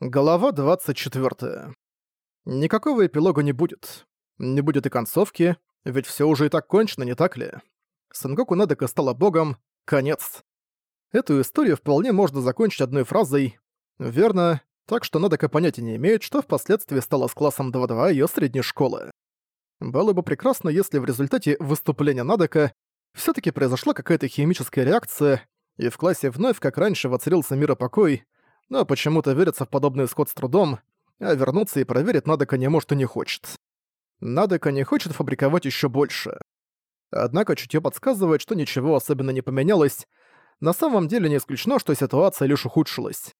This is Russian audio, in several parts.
Глава 24. Никакого эпилога не будет. Не будет и концовки, ведь все уже и так кончено, не так ли? Сангоку Надека стала богом. Конец. Эту историю вполне можно закончить одной фразой. Верно, так что Надека понятия не имеет, что впоследствии стало с классом 2-2 её средней школы. Было бы прекрасно, если в результате выступления Надека все таки произошла какая-то химическая реакция, и в классе вновь, как раньше, воцарился мир и покой, но почему-то верится в подобный исход с трудом, а вернуться и проверить Надека не может и не хочет. Надека не хочет фабриковать еще больше. Однако чутье подсказывает, что ничего особенно не поменялось, на самом деле не исключено, что ситуация лишь ухудшилась.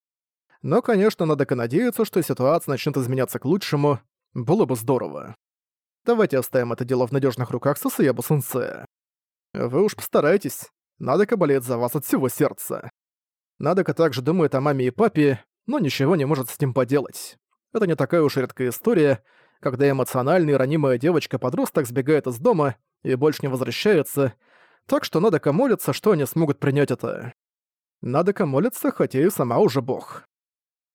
Но, конечно, Надека надеяться, что ситуация начнет изменяться к лучшему, было бы здорово. Давайте оставим это дело в надежных руках Сасаябу Сенсея. Вы уж постарайтесь, Надека болеет за вас от всего сердца. Надека также думает о маме и папе, но ничего не может с ним поделать. Это не такая уж редкая история, когда эмоциональная и ранимая девочка-подросток сбегает из дома и больше не возвращается, так что Надека молится, что они смогут принять это. Надека молится, хотя и сама уже бог.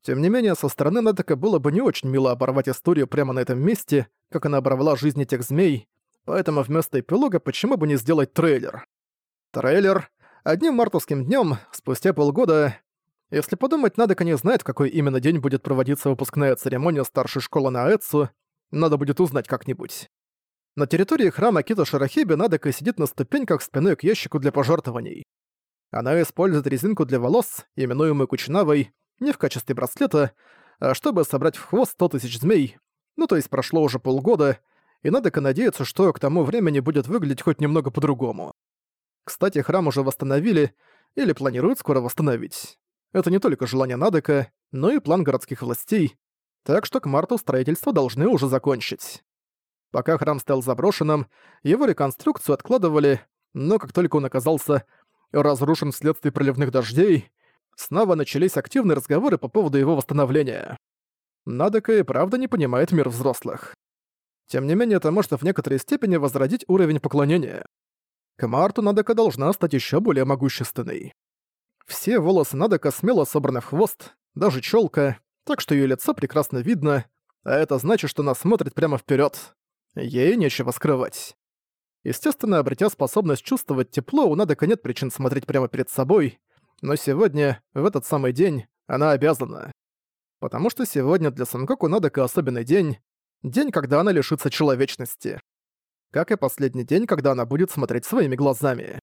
Тем не менее, со стороны Надека было бы не очень мило оборвать историю прямо на этом месте, как она оборвала жизни тех змей, поэтому вместо эпилога почему бы не сделать трейлер. Трейлер Одним мартовским днем, спустя полгода, если подумать, Надека не знает, в какой именно день будет проводиться выпускная церемония старшей школы на Аэцу, надо будет узнать как-нибудь. На территории храма Кита Шарахиби Надека сидит на ступеньках спиной к ящику для пожертвований. Она использует резинку для волос, именуемую Кучинавой, не в качестве браслета, а чтобы собрать в хвост 100 тысяч змей. Ну то есть прошло уже полгода, и Надека надеется, что к тому времени будет выглядеть хоть немного по-другому. Кстати, храм уже восстановили или планируют скоро восстановить. Это не только желание Надека, но и план городских властей, так что к марту строительство должны уже закончить. Пока храм стал заброшенным, его реконструкцию откладывали, но как только он оказался разрушен вследствие проливных дождей, снова начались активные разговоры по поводу его восстановления. Надека и правда не понимает мир взрослых. Тем не менее, это может в некоторой степени возродить уровень поклонения. К марту Надека должна стать еще более могущественной. Все волосы Надека смело собраны в хвост, даже челка, так что ее лицо прекрасно видно, а это значит, что она смотрит прямо вперед. Ей нечего скрывать. Естественно, обретя способность чувствовать тепло, у Надека нет причин смотреть прямо перед собой, но сегодня, в этот самый день, она обязана. Потому что сегодня для Сангоку Надека особенный день, день, когда она лишится человечности как и последний день, когда она будет смотреть своими глазами.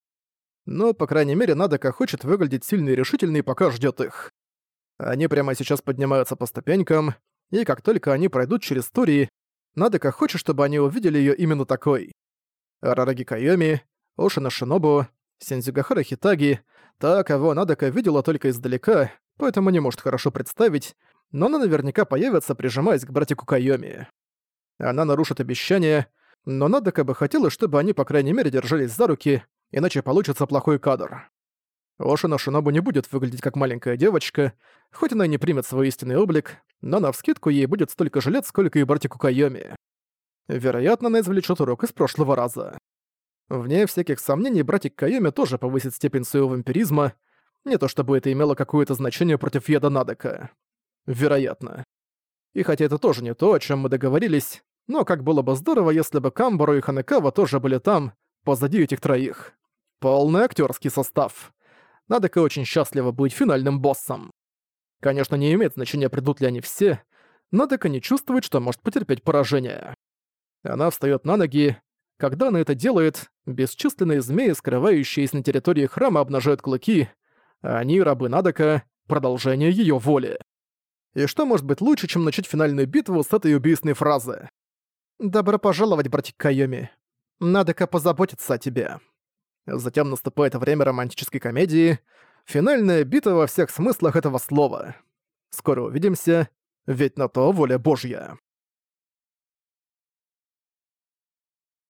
Но, по крайней мере, Надека хочет выглядеть сильной и решительной, пока ждет их. Они прямо сейчас поднимаются по ступенькам, и как только они пройдут через Тури, Надека хочет, чтобы они увидели ее именно такой. Арараги Кайоми, Ошина Шинобу, Сензюгахара Хитаги, та, кого Надека видела только издалека, поэтому не может хорошо представить, но она наверняка появится, прижимаясь к братику Кайоми. Она нарушит обещание, но Надека бы хотела, чтобы они, по крайней мере, держались за руки, иначе получится плохой кадр. Ошина Шинобу не будет выглядеть как маленькая девочка, хоть она и не примет свой истинный облик, но навскидку ей будет столько же лет, сколько и братику Кайоми. Вероятно, она извлечет урок из прошлого раза. Вне всяких сомнений, братик Кайоми тоже повысит степень своего вампиризма, не то чтобы это имело какое-то значение против Еда Надека. Вероятно. И хотя это тоже не то, о чем мы договорились, но как было бы здорово, если бы Камбару и Ханекава тоже были там, позади этих троих. Полный актерский состав. Надека очень счастлива быть финальным боссом. Конечно, не имеет значения, придут ли они все, но Дека не чувствует, что может потерпеть поражение. Она встает на ноги. Когда она это делает, бесчисленные змеи, скрывающиеся на территории храма, обнажают клыки, они, рабы Надека, продолжение ее воли. И что может быть лучше, чем начать финальную битву с этой убийственной фразы? «Добро пожаловать, братик Кайоми. Надо-ка позаботиться о тебе». Затем наступает время романтической комедии, финальная битва во всех смыслах этого слова. Скоро увидимся, ведь на то воля Божья.